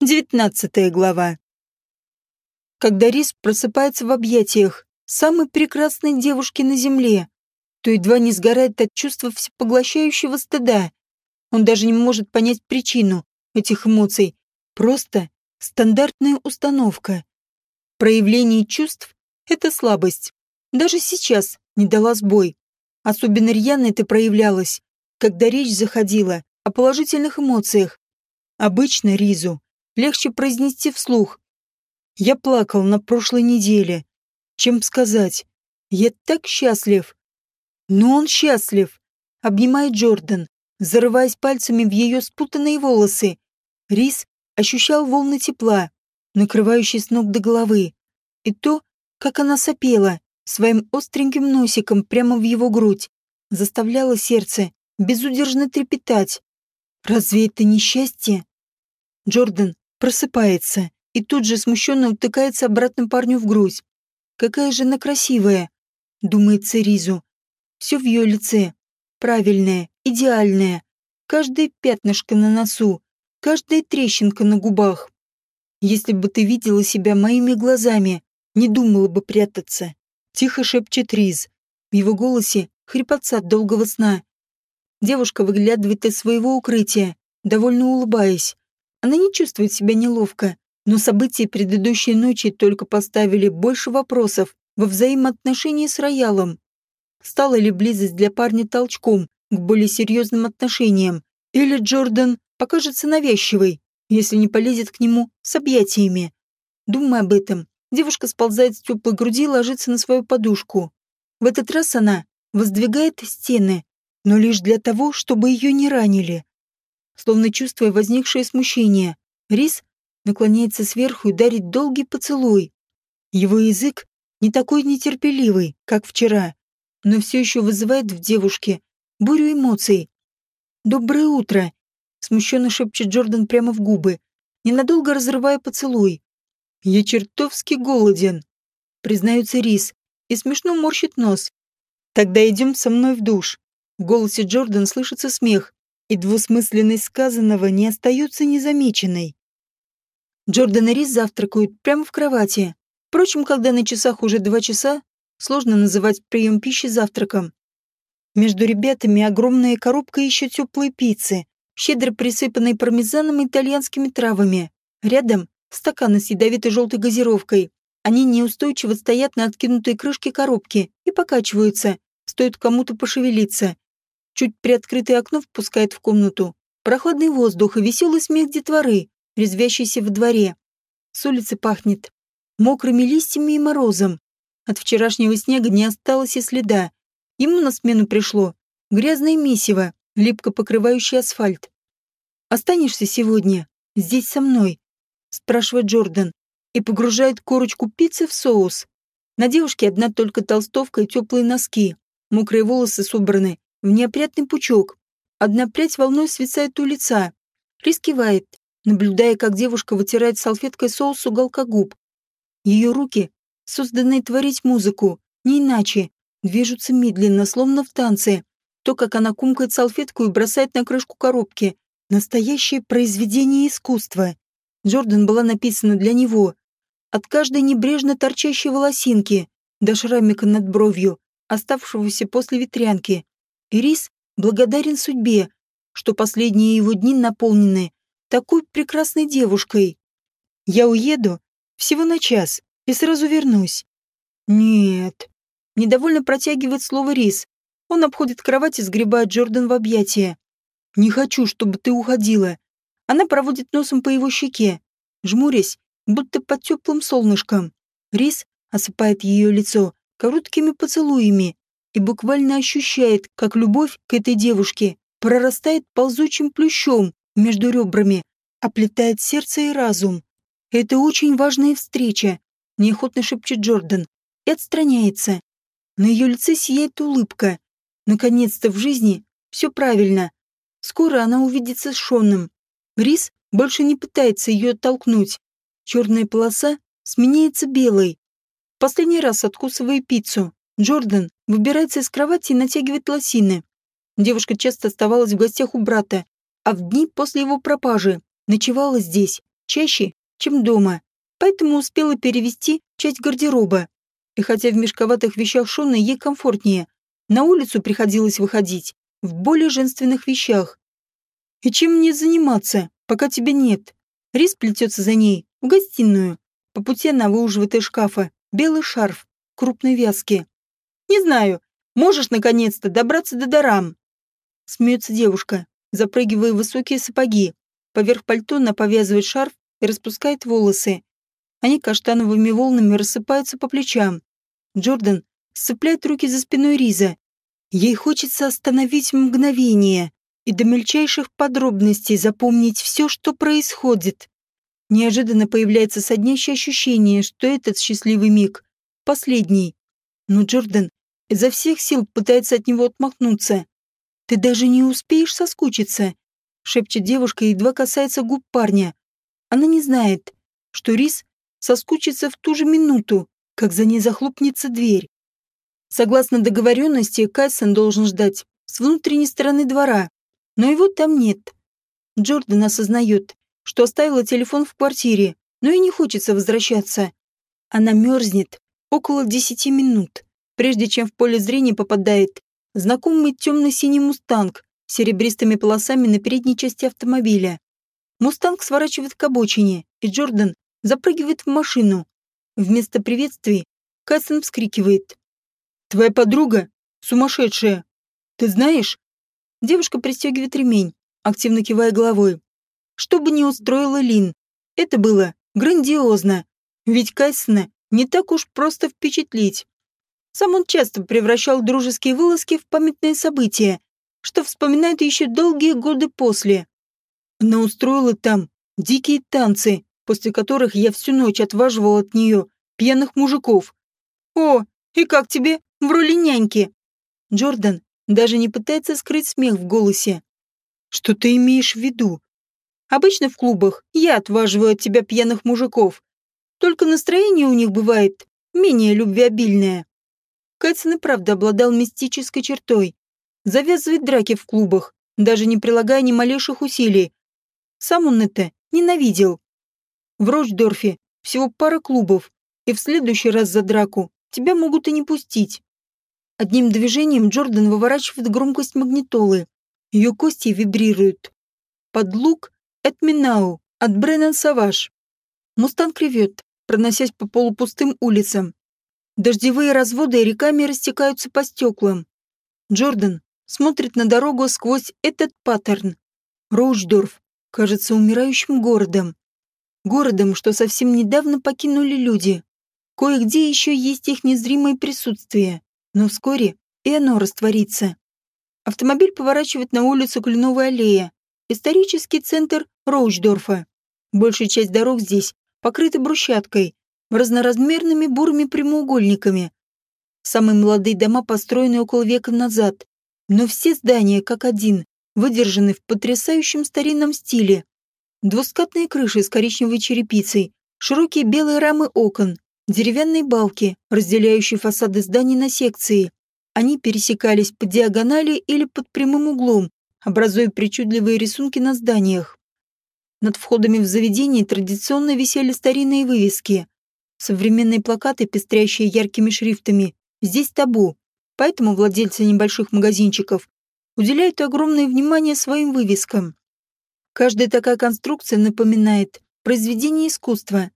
Девятнадцатая глава. Когда Рис просыпается в объятиях самой прекрасной девушки на земле, то едва не сгорает от чувства всепоглощающего стыда. Он даже не может понять причину этих эмоций. Просто стандартная установка. Проявление чувств — это слабость. Даже сейчас не дала сбой. Особенно рьяно это проявлялось, когда речь заходила о положительных эмоциях. Обычно Ризу легче произнести вслух. Я плакал на прошлой неделе. Чем сказать? Я так счастлив. Но он счастлив. Обнимает Джордан, зарываясь пальцами в ее спутанные волосы. Рис ощущал волны тепла, накрывающие с ног до головы. И то, как она сопела, своим остреньким носиком прямо в его грудь, заставляло сердце безудержно трепетать. Разве это не счастье? Джордан просыпается и тут же смущенно утыкается обратно парню в грудь. Какая же она красивая, думает Церизу. Все в ее лице. Правильное, идеальное. Каждое пятнышко на носу, каждая трещинка на губах. Если бы ты видела себя моими глазами, не думала бы прятаться. Тихо шепчет Риз. В его голосе хрипотца от долгого сна. Девушка выглядывает из своего укрытия, довольно улыбаясь. Она не чувствует себя неловко, но события предыдущей ночи только поставили больше вопросов во взаимоотношении с Роялом. Стала ли близость для парня толчком к более серьезным отношениям? Или Джордан покажется навязчивой, если не полезет к нему с объятиями? Думая об этом, девушка сползает с теплой груди и ложится на свою подушку. В этот раз она воздвигает стены, но лишь для того, чтобы ее не ранили. Словно чувствуя возникшее смущение, Рис наклоняется сверху и дарит долгий поцелуй. Его язык не такой нетерпеливый, как вчера, но все еще вызывает в девушке бурю эмоций. «Доброе утро!» — смущенно шепчет Джордан прямо в губы, ненадолго разрывая поцелуй. «Я чертовски голоден», — признается Рис, и смешно морщит нос. «Тогда идем со мной в душ». В голосе Джордан слышится смех, и двусмысленность сказанного не остается незамеченной. Джордан и Рис завтракают прямо в кровати. Впрочем, когда на часах уже два часа, сложно называть прием пищи завтраком. Между ребятами огромная коробка еще теплой пиццы, щедро присыпанной пармезаном и итальянскими травами. Рядом стаканы с ядовитой желтой газировкой. Они неустойчиво стоят на откинутой крышке коробки и покачиваются, стоит кому-то пошевелиться. Чуть приоткрытое окно впускает в комнату прохладный воздух и веселый смех детворы, резвящийся во дворе. С улицы пахнет мокрыми листьями и морозом. От вчерашнего снега не осталось и следа. Ему на смену пришло грязное месиво, липко покрывающее асфальт. «Останешься сегодня здесь со мной?» спрашивает Джордан и погружает корочку пиццы в соус. На девушке одна только толстовка и теплые носки. Мокрые волосы собраны в неопрятный пучок. Одна прядь волной свисает у лица. Рис кивает, наблюдая, как девушка вытирает салфеткой соус с уголка губ. Ее руки, созданные творить музыку, не иначе, движутся медленно, словно в танце. То, как она кумкает салфетку и бросает на крышку коробки. Настоящее произведение искусства. Джордан была написана для него. От каждой небрежно торчащей волосинки до шрамика над бровью, оставшегося после ветрянки. Ирис благодарен судьбе, что последние его дни наполнены такой прекрасной девушкой. Я уеду всего на час и сразу вернусь. Нет. Недовольно протягивает слово Рис. Он обходит кровать и сгребает Джордан в объятия. Не хочу, чтобы ты уходила. Она проводит носом по его щеке, жмурясь, будто под теплым солнышком. Рис осыпает ее лицо короткими поцелуями, и буквально ощущает, как любовь к этой девушке прорастает ползучим плющом между ребрами, оплетает сердце и разум. Это очень важная встреча, неохотно шепчет Джордан и отстраняется. На ее лице сияет улыбка. Наконец-то в жизни все правильно. Скоро она увидится с Шоном. Рис больше не пытается ее оттолкнуть. Черная полоса сменяется белой. Последний раз откусывая пиццу, Джордан выбирается из кровати и натягивает лосины. Девушка часто оставалась в гостях у брата, а в дни после его пропажи ночевала здесь, чаще, чем дома, поэтому успела перевести часть гардероба. И хотя в мешковатых вещах Шона ей комфортнее, на улицу приходилось выходить в более женственных вещах. И чем мне заниматься, пока тебя нет? Рис плетется за ней, в гостиную. По пути она выуживает из шкафа белый шарф крупной вязки. «Не знаю, можешь наконец-то добраться до дарам?» Смеется девушка, запрыгивая в высокие сапоги. Поверх пальто она повязывает шарф и распускает волосы. Они каштановыми волнами рассыпаются по плечам. Джордан сцепляет руки за спиной Риза. Ей хочется остановить мгновение и до мельчайших подробностей запомнить все, что происходит. Неожиданно появляется соднящее ощущение, что этот счастливый миг — последний. Но Джордан изо всех сил пытается от него отмахнуться. «Ты даже не успеешь соскучиться», — шепчет девушка едва касается губ парня. Она не знает, что Рис соскучится в ту же минуту, как за ней захлопнется дверь. Согласно договоренности, Кайсон должен ждать с внутренней стороны двора, но его там нет. Джордан осознает, что оставила телефон в квартире, но и не хочется возвращаться. Она мерзнет около десяти минут, прежде чем в поле зрения попадает знакомый темно-синий мустанг с серебристыми полосами на передней части автомобиля. Мустанг сворачивает к обочине, и Джордан запрыгивает в машину. Вместо приветствий Кайсон вскрикивает. «Твоя подруга сумасшедшая. Ты знаешь?» Девушка пристегивает ремень, активно кивая головой. Что бы ни устроила Лин, это было грандиозно. Ведь Кайсона не так уж просто впечатлить. Сам он часто превращал дружеские вылазки в памятные события, что вспоминает еще долгие годы после. Она устроила там дикие танцы, после которых я всю ночь отваживал от нее пьяных мужиков. «О, и как тебе в роли няньки?» Джордан даже не пытается скрыть смех в голосе. «Что ты имеешь в виду?» «Обычно в клубах я отваживаю от тебя пьяных мужиков. Только настроение у них бывает менее любвеобильное». Кэтсон и правда обладал мистической чертой. Завязывает драки в клубах, даже не прилагая ни малейших усилий. Сам он это ненавидел. В Рочдорфе всего пара клубов, и в следующий раз за драку тебя могут и не пустить. Одним движением Джордан выворачивает громкость магнитолы. Ее кости вибрируют. Под лук Этминау от Бреннан Саваш. Мустанг ревет, проносясь по полупустым улицам. Дождевые разводы реками растекаются по стеклам. Джордан смотрит на дорогу сквозь этот паттерн. Роучдорф кажется умирающим городом. Городом, что совсем недавно покинули люди. Кое-где еще есть их незримое присутствие но вскоре и оно растворится. Автомобиль поворачивает на улицу Кленовой аллея, исторический центр Роучдорфа. Большая часть дорог здесь покрыта брусчаткой, разноразмерными бурыми прямоугольниками. Самые молодые дома построены около века назад, но все здания, как один, выдержаны в потрясающем старинном стиле. Двускатные крыши с коричневой черепицей, широкие белые рамы окон, Деревянные балки, разделяющие фасады зданий на секции. Они пересекались по диагонали или под прямым углом, образуя причудливые рисунки на зданиях. Над входами в заведение традиционно висели старинные вывески. Современные плакаты, пестрящие яркими шрифтами, здесь табу, поэтому владельцы небольших магазинчиков уделяют огромное внимание своим вывескам. Каждая такая конструкция напоминает произведение искусства,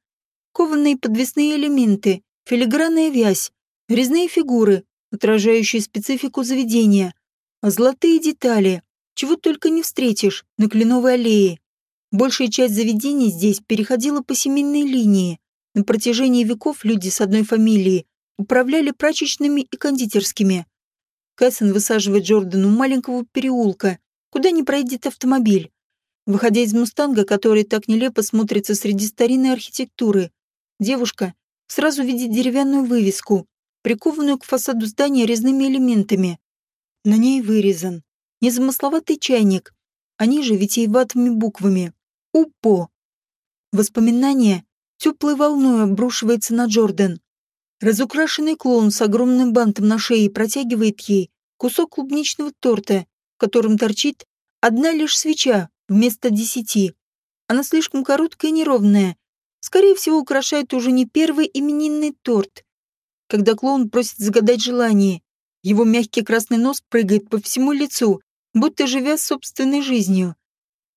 кованые подвесные элементы, филигранная вязь, резные фигуры, отражающие специфику заведения, золотые детали, чего только не встретишь на Кленовой аллее. Большая часть заведений здесь переходила по семейной линии. На протяжении веков люди с одной фамилией управляли прачечными и кондитерскими. Кэссон высаживает Джордану маленького переулка, куда не пройдет автомобиль. Выходя из «Мустанга», который так нелепо смотрится среди старинной архитектуры, Девушка сразу видит деревянную вывеску, прикованную к фасаду здания резными элементами. На ней вырезан незамысловатый чайник, а ниже витиеватыми буквами «УПО». Воспоминание теплой волной обрушивается на Джордан. Разукрашенный клоун с огромным бантом на шее протягивает ей кусок клубничного торта, в котором торчит одна лишь свеча вместо десяти. Она слишком короткая и неровная. Скорее всего, украшает уже не первый именинный торт. Когда клоун просит загадать желание, его мягкий красный нос прыгает по всему лицу, будто живя собственной жизнью.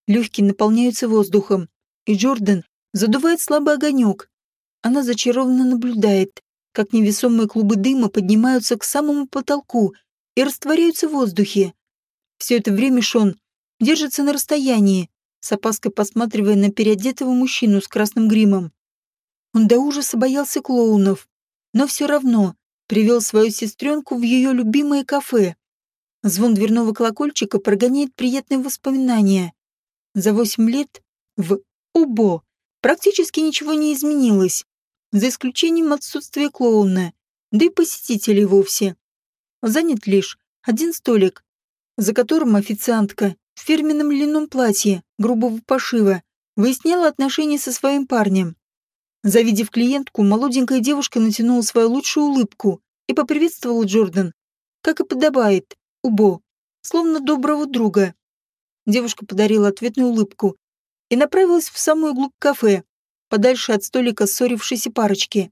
Легкие наполняются воздухом, и Джордан задувает слабый огонек. Она зачарованно наблюдает, как невесомые клубы дыма поднимаются к самому потолку и растворяются в воздухе. Все это время Шон держится на расстоянии, с опаской посматривая на переодетого мужчину с красным гримом. Он до ужаса боялся клоунов, но все равно привел свою сестренку в ее любимое кафе. Звон дверного колокольчика прогоняет приятные воспоминания. За восемь лет в Убо практически ничего не изменилось, за исключением отсутствия клоуна, да и посетителей вовсе. Занят лишь один столик, за которым официантка в фирменном льняном платье грубого пошива выясняла отношения со своим парнем. Завидев клиентку, молоденькая девушка натянула свою лучшую улыбку и поприветствовала Джордан, как и подобает, Убо, словно доброго друга. Девушка подарила ответную улыбку и направилась в самую глубь кафе, подальше от столика ссорившейся парочки.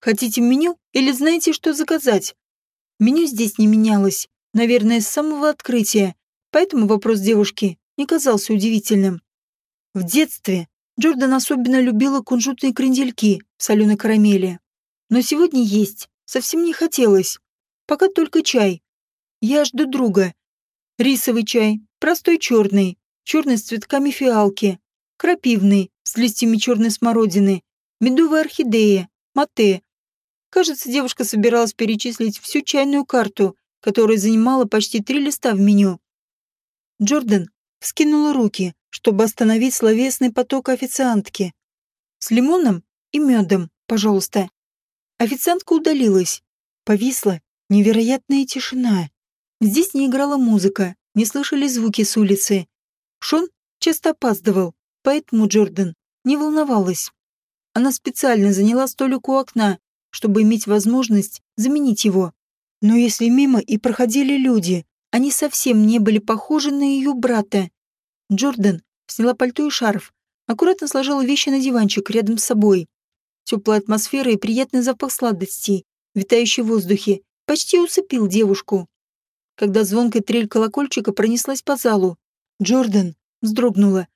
«Хотите меню или знаете, что заказать?» Меню здесь не менялось, наверное, с самого открытия, поэтому вопрос девушки не казался удивительным. В детстве Джордан особенно любила кунжутные крендельки в соленой карамели. Но сегодня есть совсем не хотелось. Пока только чай. Я жду друга. Рисовый чай, простой черный, черный с цветками фиалки, крапивный, с листьями черной смородины, медовая орхидея, мате. Кажется, девушка собиралась перечислить всю чайную карту, которая занимала почти три листа в меню. Джордан вскинула руки, чтобы остановить словесный поток официантки. «С лимоном и медом, пожалуйста». Официантка удалилась. Повисла невероятная тишина. Здесь не играла музыка, не слышали звуки с улицы. Шон часто опаздывал, поэтому Джордан не волновалась. Она специально заняла столик у окна, чтобы иметь возможность заменить его. Но если мимо и проходили люди, они совсем не были похожи на ее брата. Джордан сняла пальто и шарф, аккуратно сложила вещи на диванчик рядом с собой. Теплая атмосфера и приятный запах сладостей, витающий в воздухе, почти усыпил девушку. Когда звонкая трель колокольчика пронеслась по залу, Джордан вздрогнула.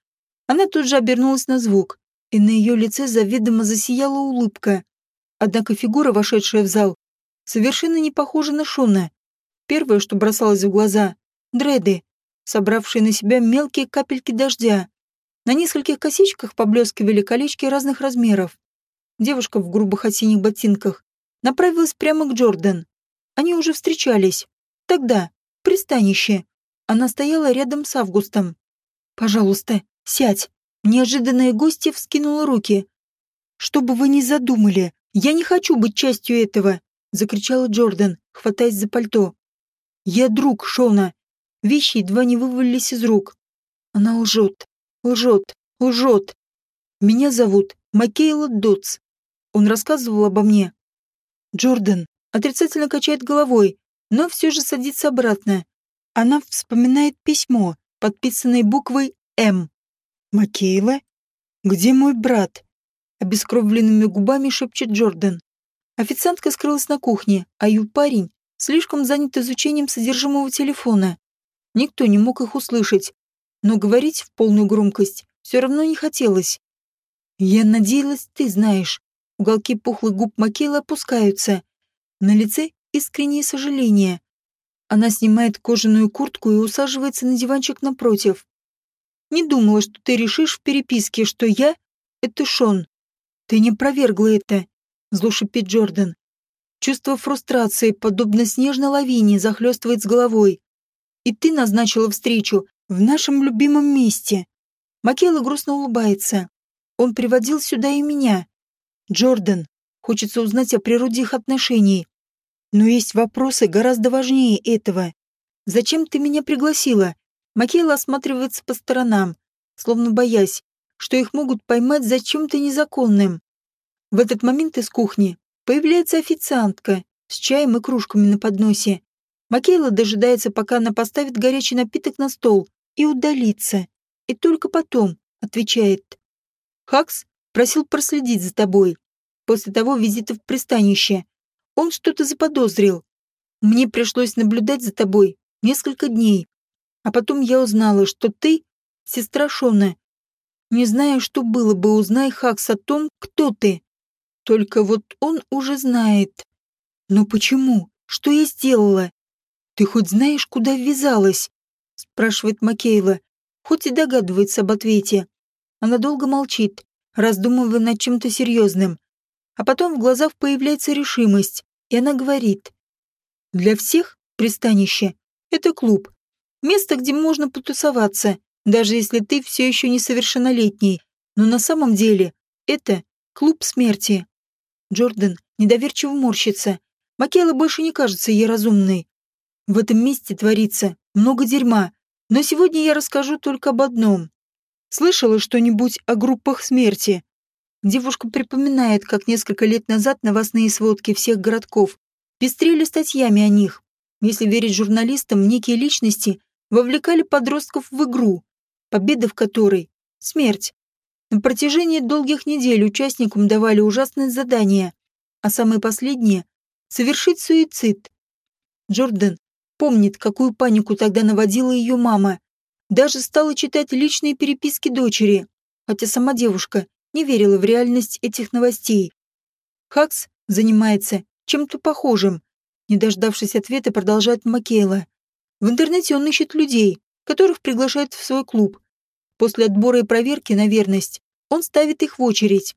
Она тут же обернулась на звук, и на ее лице заведомо засияла улыбка. Однако фигура, вошедшая в зал, совершенно не похожа на Шона. Первое, что бросалось в глаза — дреды, собравшие на себя мелкие капельки дождя. На нескольких косичках поблескивали колечки разных размеров. Девушка в грубых осенних ботинках направилась прямо к Джордан. Они уже встречались. Тогда, в пристанище. Она стояла рядом с Августом. «Пожалуйста, сядь». Неожиданная гостья вскинула руки. «Что бы вы ни задумали, я не хочу быть частью этого», закричала Джордан, хватаясь за пальто. Я друг Шона. Вещи едва не вывалились из рук. Она лжет, лжет, лжет. Меня зовут Макейла Дотс. Он рассказывал обо мне. Джордан отрицательно качает головой, но все же садится обратно. Она вспоминает письмо, подписанное буквой «М». «Макейла? Где мой брат?» Обескровленными губами шепчет Джордан. Официантка скрылась на кухне, а ее парень слишком занят изучением содержимого телефона. Никто не мог их услышать, но говорить в полную громкость все равно не хотелось. «Я надеялась, ты знаешь». Уголки пухлых губ Макейла опускаются. На лице искреннее сожаление. Она снимает кожаную куртку и усаживается на диванчик напротив. «Не думала, что ты решишь в переписке, что я — это Шон. Ты не провергла это», — зло Джордан. Чувство фрустрации, подобно снежной лавине, захлестывает с головой. И ты назначила встречу в нашем любимом месте. Макела грустно улыбается. Он приводил сюда и меня. Джордан. Хочется узнать о природе их отношений. Но есть вопросы гораздо важнее этого. Зачем ты меня пригласила? Макела осматривается по сторонам, словно боясь, что их могут поймать за чем-то незаконным. В этот момент из кухни Появляется официантка с чаем и кружками на подносе. Макейла дожидается, пока она поставит горячий напиток на стол и удалится. И только потом отвечает. Хакс просил проследить за тобой. После того визита в пристанище. Он что-то заподозрил. Мне пришлось наблюдать за тобой несколько дней. А потом я узнала, что ты — сестра Шона. Не знаю, что было бы, узнай Хакс о том, кто ты. Только вот он уже знает. Но почему? Что я сделала? Ты хоть знаешь, куда ввязалась? Спрашивает Макейла, хоть и догадывается об ответе. Она долго молчит, раздумывая над чем-то серьезным. А потом в глазах появляется решимость, и она говорит. Для всех пристанище — это клуб. Место, где можно потусоваться, даже если ты все еще несовершеннолетний. Но на самом деле это клуб смерти. Джордан недоверчиво морщится. Макела больше не кажется ей разумной. В этом месте творится много дерьма, но сегодня я расскажу только об одном. Слышала что-нибудь о группах смерти? Девушка припоминает, как несколько лет назад новостные сводки всех городков пестрили статьями о них. Если верить журналистам, некие личности вовлекали подростков в игру, победа в которой — смерть. На протяжении долгих недель участникам давали ужасные задания, а самое последнее — совершить суицид. Джордан помнит, какую панику тогда наводила ее мама. Даже стала читать личные переписки дочери, хотя сама девушка не верила в реальность этих новостей. Хакс занимается чем-то похожим. Не дождавшись ответа, продолжает Макейла. В интернете он ищет людей, которых приглашает в свой клуб. После отбора и проверки на верность он ставит их в очередь,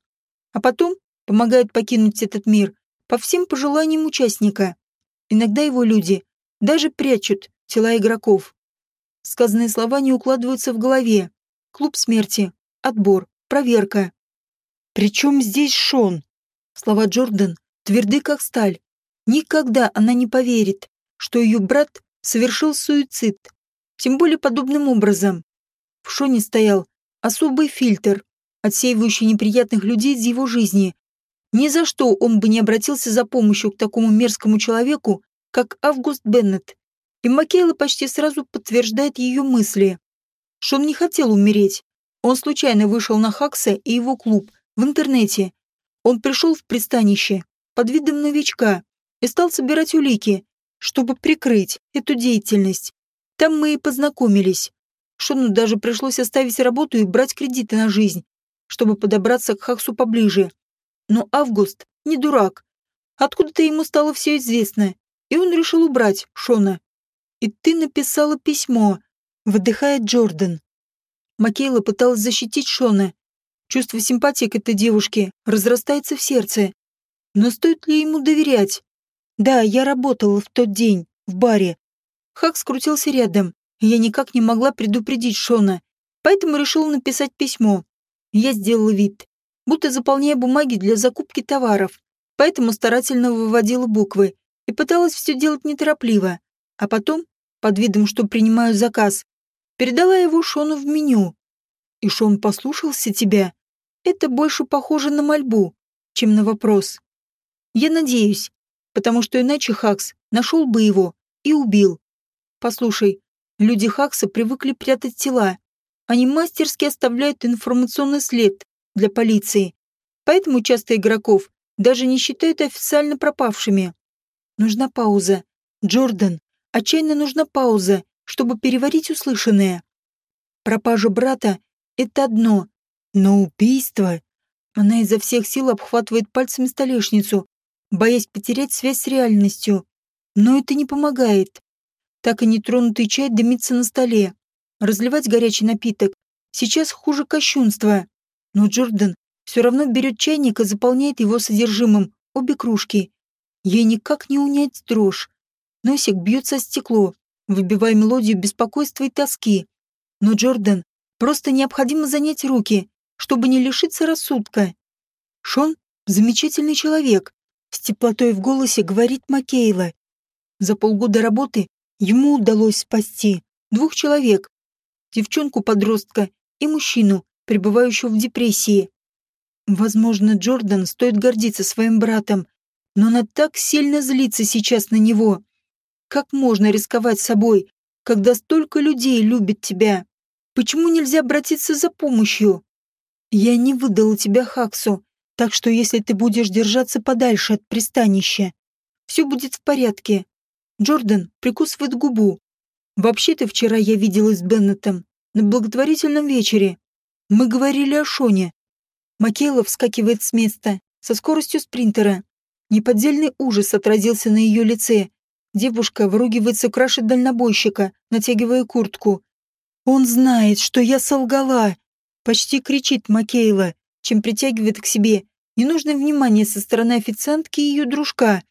а потом помогает покинуть этот мир по всем пожеланиям участника. Иногда его люди даже прячут тела игроков. Сказанные слова не укладываются в голове. Клуб смерти, отбор, проверка. Причем здесь Шон? Слова Джордан тверды как сталь. Никогда она не поверит, что ее брат совершил суицид. Тем более подобным образом. В Шоне стоял особый фильтр, отсеивающий неприятных людей из его жизни. Ни за что он бы не обратился за помощью к такому мерзкому человеку, как Август Беннет. И Макейла почти сразу подтверждает ее мысли. Шон не хотел умереть. Он случайно вышел на Хакса и его клуб в интернете. Он пришел в пристанище под видом новичка и стал собирать улики, чтобы прикрыть эту деятельность. Там мы и познакомились. Шону даже пришлось оставить работу и брать кредиты на жизнь, чтобы подобраться к Хаксу поближе. Но Август не дурак. Откуда-то ему стало все известно, и он решил убрать Шона. «И ты написала письмо», — выдыхает Джордан. Макейла пыталась защитить Шона. Чувство симпатии к этой девушке разрастается в сердце. Но стоит ли ему доверять? Да, я работала в тот день, в баре. Хак скрутился рядом, я никак не могла предупредить Шона, поэтому решила написать письмо. Я сделала вид, будто заполняя бумаги для закупки товаров, поэтому старательно выводила буквы и пыталась все делать неторопливо, а потом, под видом, что принимаю заказ, передала его Шону в меню. И Шон послушался тебя. Это больше похоже на мольбу, чем на вопрос. Я надеюсь, потому что иначе Хакс нашел бы его и убил. Послушай, люди Хакса привыкли прятать тела. Они мастерски оставляют информационный след для полиции. Поэтому часто игроков даже не считают официально пропавшими. Нужна пауза. Джордан, отчаянно нужна пауза, чтобы переварить услышанное. Пропажа брата — это одно, но убийство... Она изо всех сил обхватывает пальцами столешницу, боясь потерять связь с реальностью. Но это не помогает. Так и нетронутый чай дымится на столе. Разливать горячий напиток сейчас хуже кощунства. Но Джордан все равно берет чайник и заполняет его содержимым обе кружки. Ей никак не унять дрожь. Носик бьется о стекло, выбивая мелодию беспокойства и тоски. Но Джордан просто необходимо занять руки, чтобы не лишиться рассудка. Шон — замечательный человек. С теплотой в голосе говорит Макейла. За полгода работы ему удалось спасти двух человек. Девчонку-подростка и мужчину, пребывающего в депрессии. Возможно, Джордан стоит гордиться своим братом, но она так сильно злится сейчас на него. Как можно рисковать собой, когда столько людей любит тебя? Почему нельзя обратиться за помощью? Я не выдала тебя Хаксу, так что если ты будешь держаться подальше от пристанища, все будет в порядке. Джордан прикусывает губу. Вообще-то вчера я виделась с Беннетом на благотворительном вечере. Мы говорили о Шоне. Макейла вскакивает с места со скоростью спринтера. Неподдельный ужас отразился на ее лице. Девушка выругивается краше дальнобойщика, натягивая куртку. «Он знает, что я солгала!» Почти кричит Макейла, чем притягивает к себе ненужное внимание со стороны официантки и ее дружка.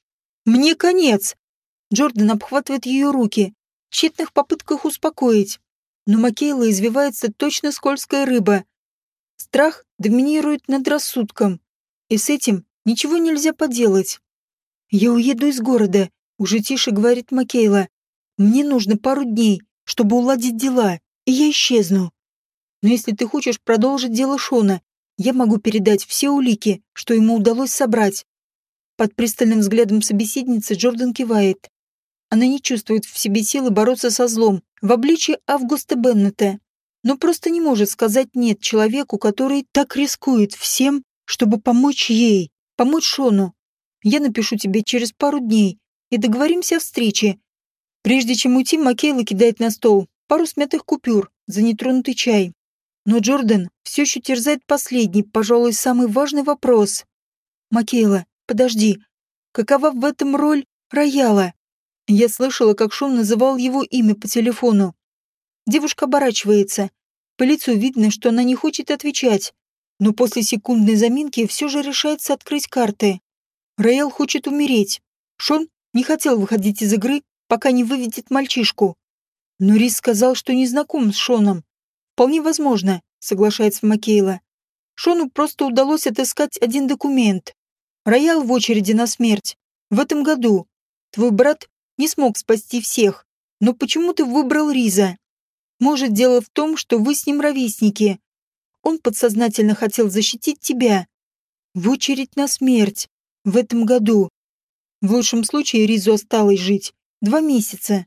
«Мне конец!» Джордан обхватывает ее руки, в тщетных попытках успокоить. Но Макейла извивается точно скользкая рыба. Страх доминирует над рассудком, и с этим ничего нельзя поделать. «Я уеду из города», — уже тише говорит Макейла. «Мне нужно пару дней, чтобы уладить дела, и я исчезну. Но если ты хочешь продолжить дело Шона, я могу передать все улики, что ему удалось собрать». Под пристальным взглядом собеседницы Джордан кивает. Она не чувствует в себе силы бороться со злом в обличии Августа Беннета, но просто не может сказать «нет» человеку, который так рискует всем, чтобы помочь ей, помочь Шону. Я напишу тебе через пару дней и договоримся о встрече. Прежде чем уйти, Макейла кидает на стол пару смятых купюр за нетронутый чай. Но Джордан все еще терзает последний, пожалуй, самый важный вопрос. «Макейла, подожди, какова в этом роль рояла?» Я слышала, как Шон называл его имя по телефону. Девушка оборачивается. По лицу видно, что она не хочет отвечать, но после секундной заминки все же решается открыть карты. Раэл хочет умереть. Шон не хотел выходить из игры, пока не выведет мальчишку. Но Рис сказал, что не знаком с Шоном. Вполне возможно, соглашается Макейла. Шону просто удалось отыскать один документ. Роял в очереди на смерть. В этом году. Твой брат не смог спасти всех. Но почему ты выбрал Риза? Может, дело в том, что вы с ним ровесники. Он подсознательно хотел защитить тебя. В очередь на смерть. В этом году. В лучшем случае Ризу осталось жить. Два месяца.